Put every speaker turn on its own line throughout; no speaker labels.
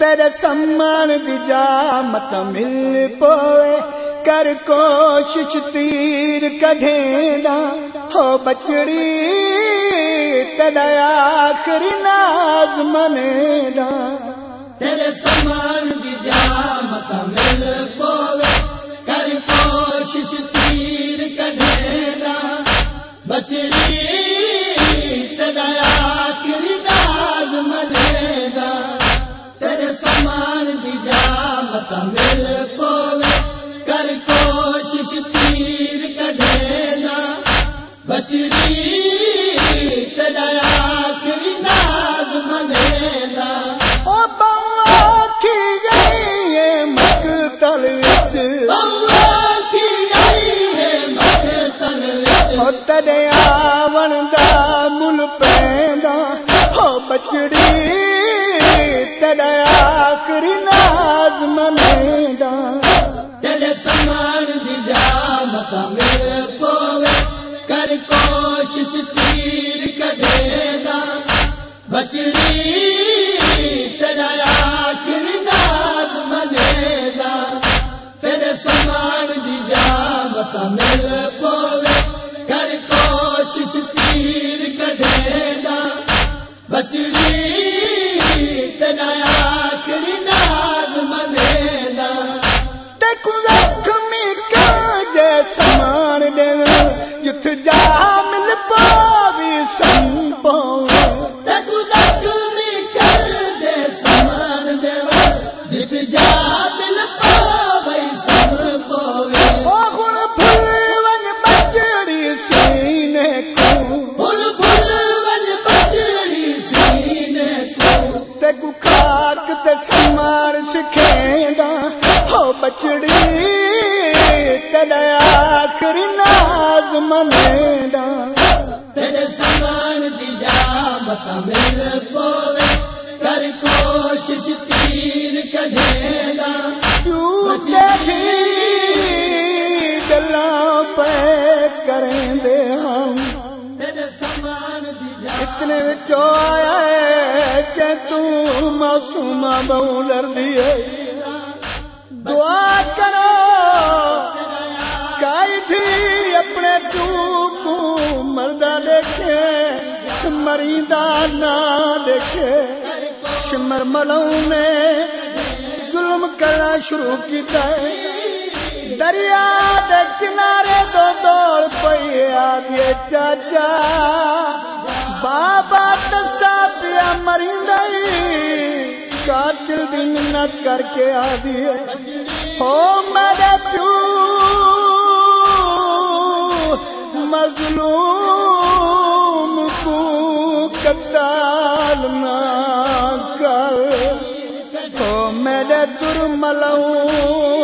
تیرے سمان دی جامت مل پوے کر کوشش تیر کڈھیندا ہو بچڑی تیرا آخری ناز منیدا
تیرے سمان مل جامت مل کر
مل
پوے کر کوشش تیر
جھوٹے بھی گلاں پہ کریں دے ہم۔
سامان
اتنے وچوں آیا ہے کہ تو معصوم بہو لردی ہے۔ دعا کرو۔ دیکھے مریندہ نہ دیکھے، شمر ملوں نے ظلم کرنا شروع کیتا ہے دریا دے کنارے دو دوڑ پئی آدھے چاچا۔ بابا تسا پیا مرندئی قاتل دی منت کر کے آدھی ہو میرے پیو، مظلوم قتال نہ کر۔ تو میرے درملوں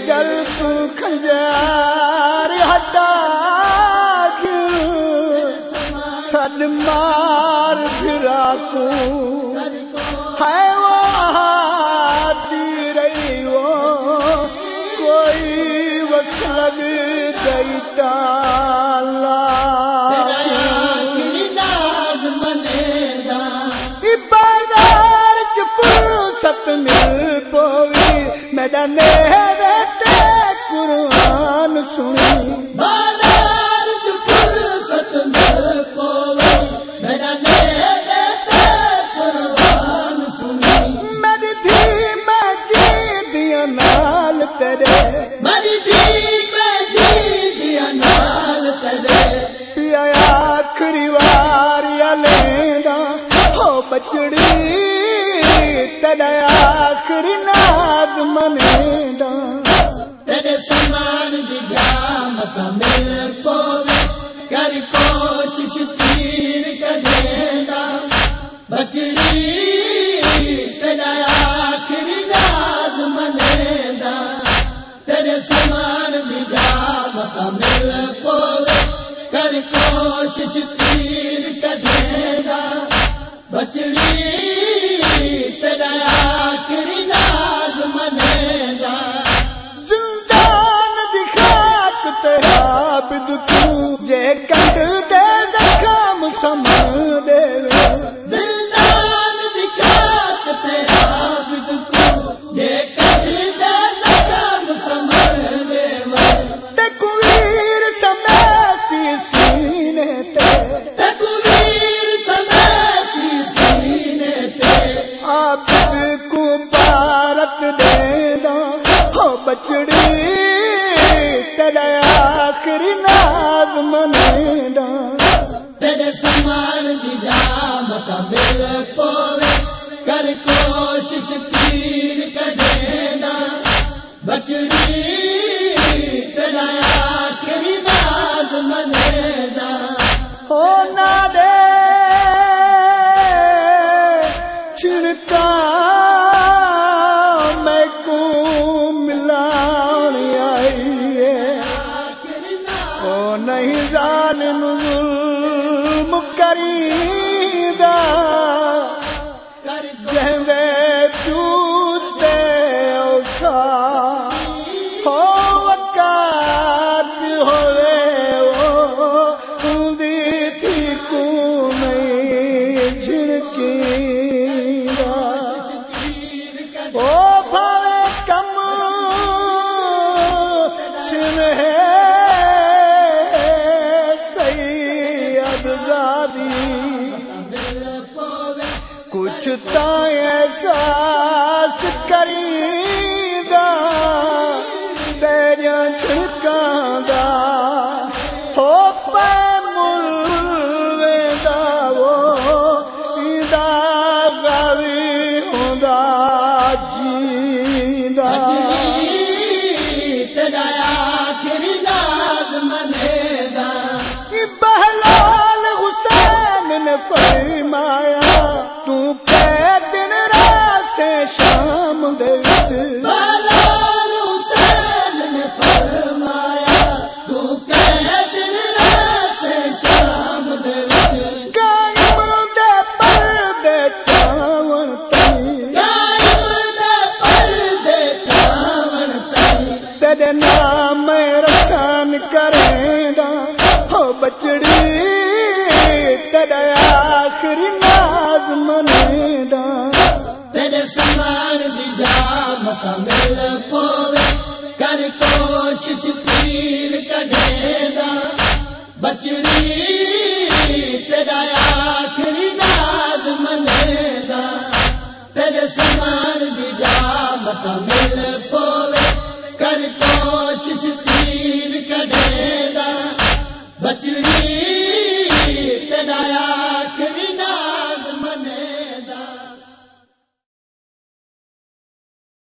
دے گل ہٹا سد مار پھرا کو ہے وہ آتی رہی وہ۔ کوئی وسلگ گئی تالا بازار چ فرصت مل پوی۔ میرا قرآن سنی۔ میری دھی میں جی دیا نال تیرے۔
مری سمان دیا مل پوے کر کوشش تیر کٹے گا۔ بچڑی تیرا مل پوے کر کوشش تیر کڈینا بچڑی تیرا آخری ناز
مندا ساری پوچھتا احساس
کر مل پوے، کر کوشش پیر کڈے دا۔ بچڑی تیرا آخری ناز منے دا۔ تیرے سامان دی جا متا مل پوے